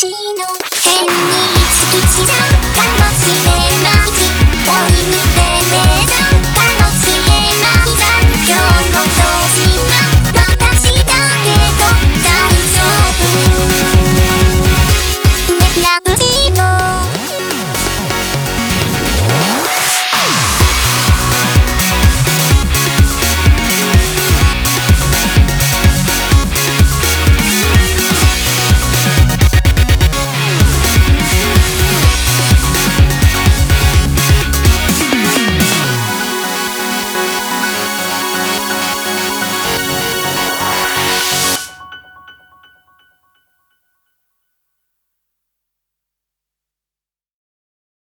心。